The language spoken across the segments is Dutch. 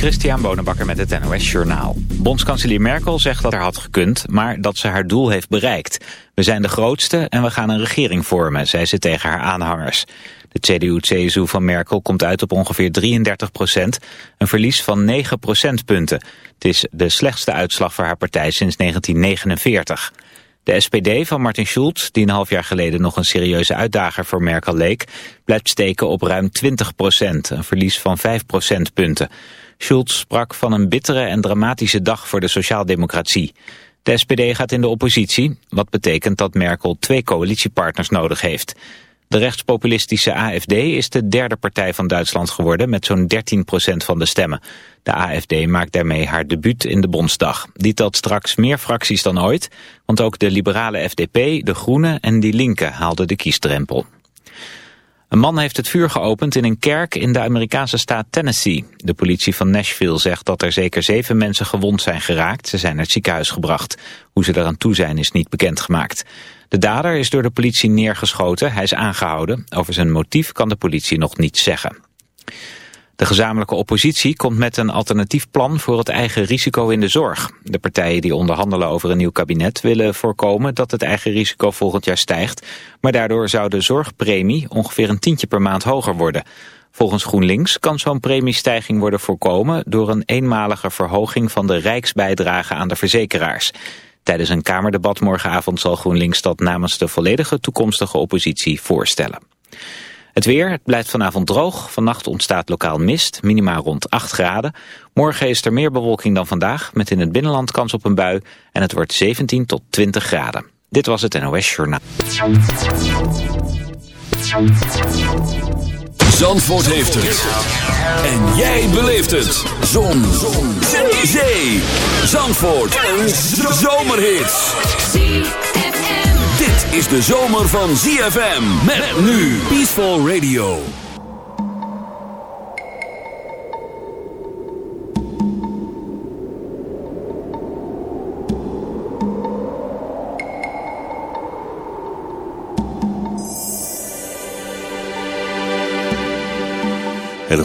Christian Bonenbakker met het NOS Journaal. Bondskanselier Merkel zegt dat er had gekund, maar dat ze haar doel heeft bereikt. We zijn de grootste en we gaan een regering vormen, zei ze tegen haar aanhangers. De CDU-CSU van Merkel komt uit op ongeveer 33 procent, een verlies van 9 procentpunten. Het is de slechtste uitslag voor haar partij sinds 1949. De SPD van Martin Schulz, die een half jaar geleden nog een serieuze uitdager voor Merkel leek, blijft steken op ruim 20 procent, een verlies van 5 procentpunten. Schulz sprak van een bittere en dramatische dag voor de sociaaldemocratie. De SPD gaat in de oppositie, wat betekent dat Merkel twee coalitiepartners nodig heeft. De rechtspopulistische AFD is de derde partij van Duitsland geworden met zo'n 13% van de stemmen. De AFD maakt daarmee haar debuut in de Bondsdag. Die telt straks meer fracties dan ooit, want ook de liberale FDP, de Groenen en Die Linke haalden de kiesdrempel. Een man heeft het vuur geopend in een kerk in de Amerikaanse staat Tennessee. De politie van Nashville zegt dat er zeker zeven mensen gewond zijn geraakt. Ze zijn naar het ziekenhuis gebracht. Hoe ze eraan toe zijn is niet bekendgemaakt. De dader is door de politie neergeschoten. Hij is aangehouden. Over zijn motief kan de politie nog niets zeggen. De gezamenlijke oppositie komt met een alternatief plan voor het eigen risico in de zorg. De partijen die onderhandelen over een nieuw kabinet willen voorkomen dat het eigen risico volgend jaar stijgt. Maar daardoor zou de zorgpremie ongeveer een tientje per maand hoger worden. Volgens GroenLinks kan zo'n premiestijging worden voorkomen door een eenmalige verhoging van de rijksbijdrage aan de verzekeraars. Tijdens een Kamerdebat morgenavond zal GroenLinks dat namens de volledige toekomstige oppositie voorstellen. Het weer, het blijft vanavond droog. Vannacht ontstaat lokaal mist, minima rond 8 graden. Morgen is er meer bewolking dan vandaag, met in het binnenland kans op een bui. En het wordt 17 tot 20 graden. Dit was het NOS Journaal. Zandvoort heeft het. En jij beleeft het. Zon. Zon. Zee. Zandvoort. Een zomerhit is de zomer van ZFM. Met nu Peaceful Radio.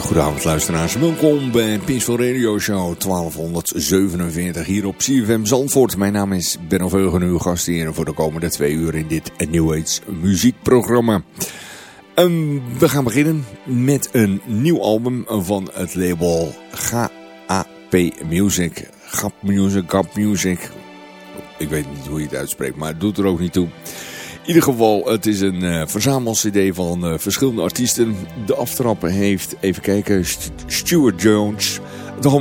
Hele goede avond luisteraars. Welkom bij Peaceful Radio Show 1247 hier op CFM Zandvoort. Mijn naam is Benno Veugen, uw gastheer voor de komende twee uur in dit New Age muziekprogramma. Um, we gaan beginnen met een nieuw album van het label GAP Music. GAP Music, GAP Music. Ik weet niet hoe je het uitspreekt, maar het doet er ook niet toe. In ieder geval, het is een uh, van uh, verschillende artiesten. De aftrappen heeft, even kijken, St Stuart Jones. Het, uh,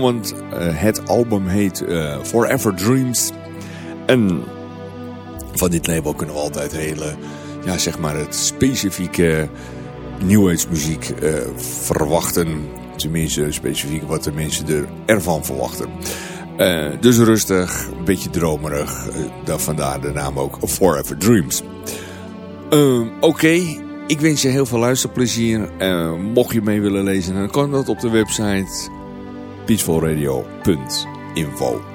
het album heet Forever Dreams. En van dit label kunnen we altijd hele, ja zeg maar het specifieke New Age muziek verwachten. Tenminste specifiek wat de mensen er ervan verwachten. Dus rustig, een beetje dromerig. Uh, vandaar de naam ook Forever Dreams. Uh, Oké, ik wens je heel veel luisterplezier. mocht je mee willen lezen, dan kan dat op de website peacefulradio.info.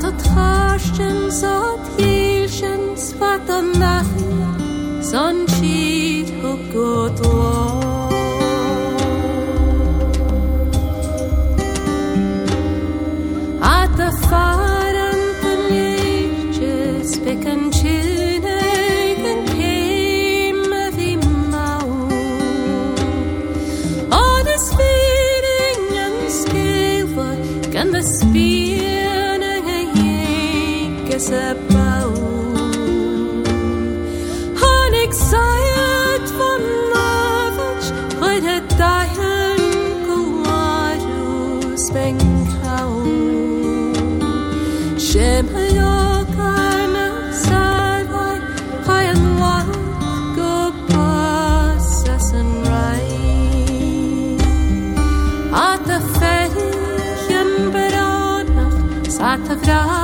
Vatertraschen, so Tilchen, Vater Maria, Sonne. vraag.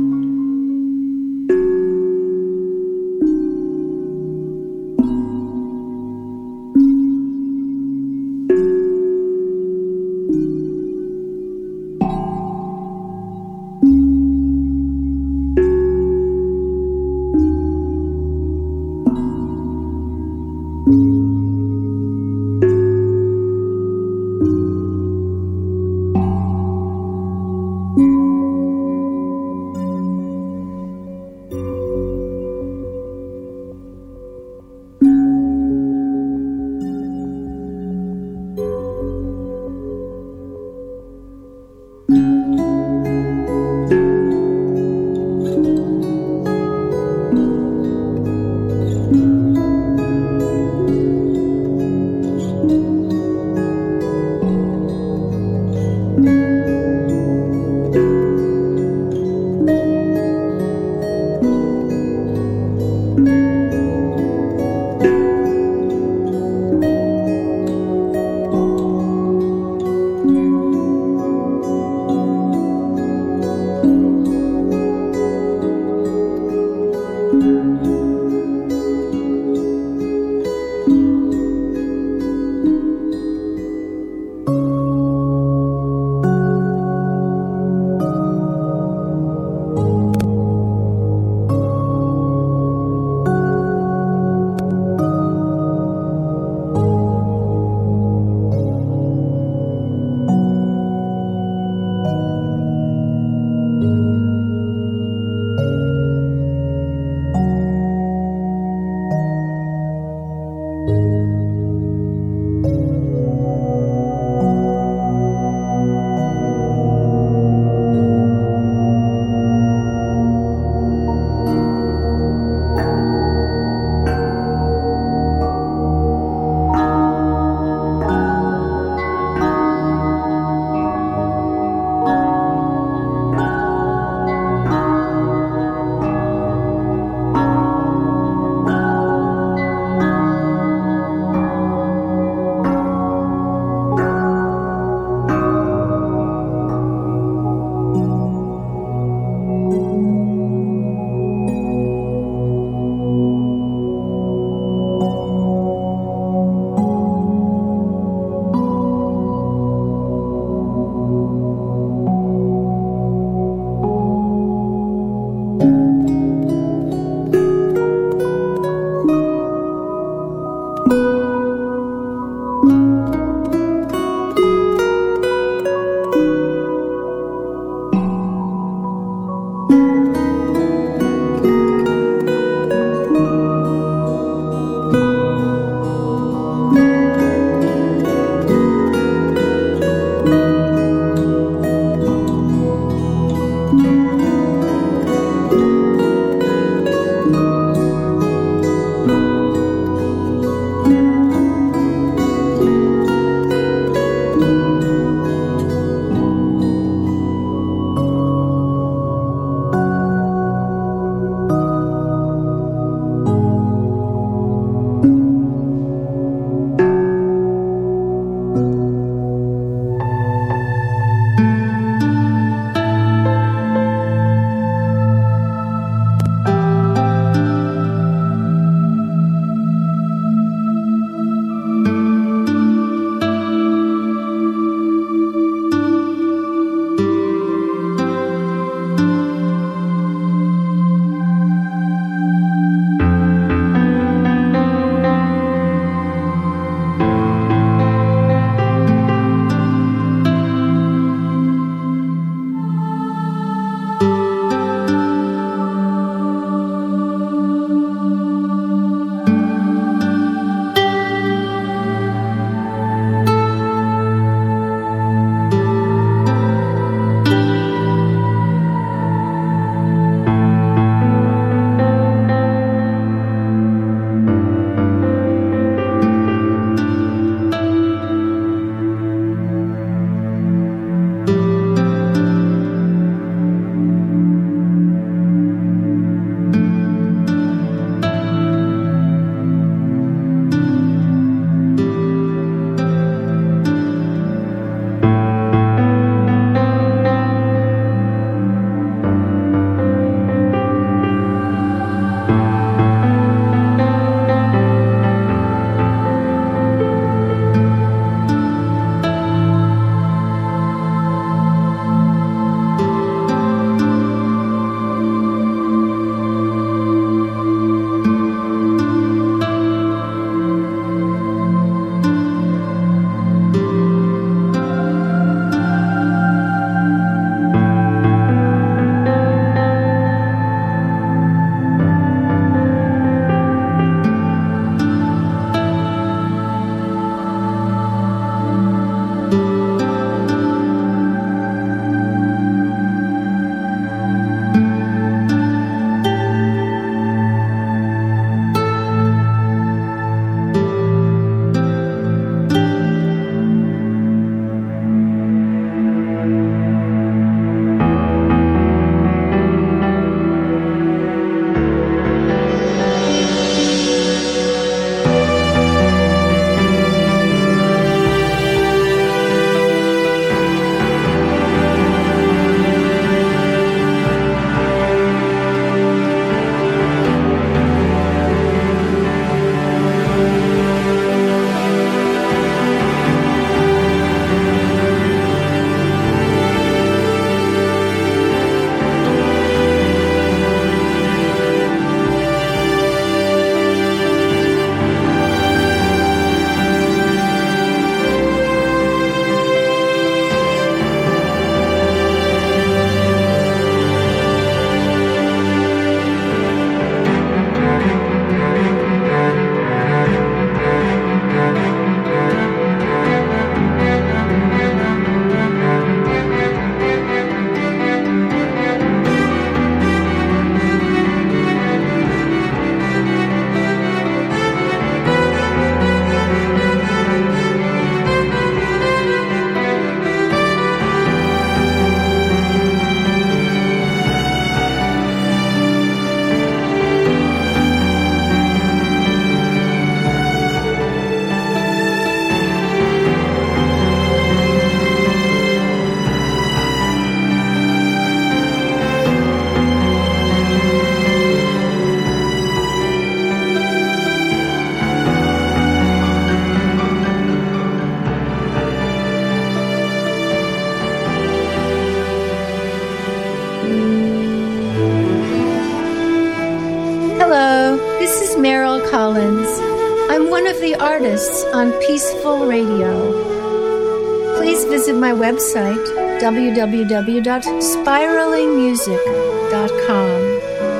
website, www.spiralingmusic.com.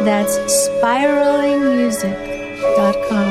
That's spiralingmusic.com.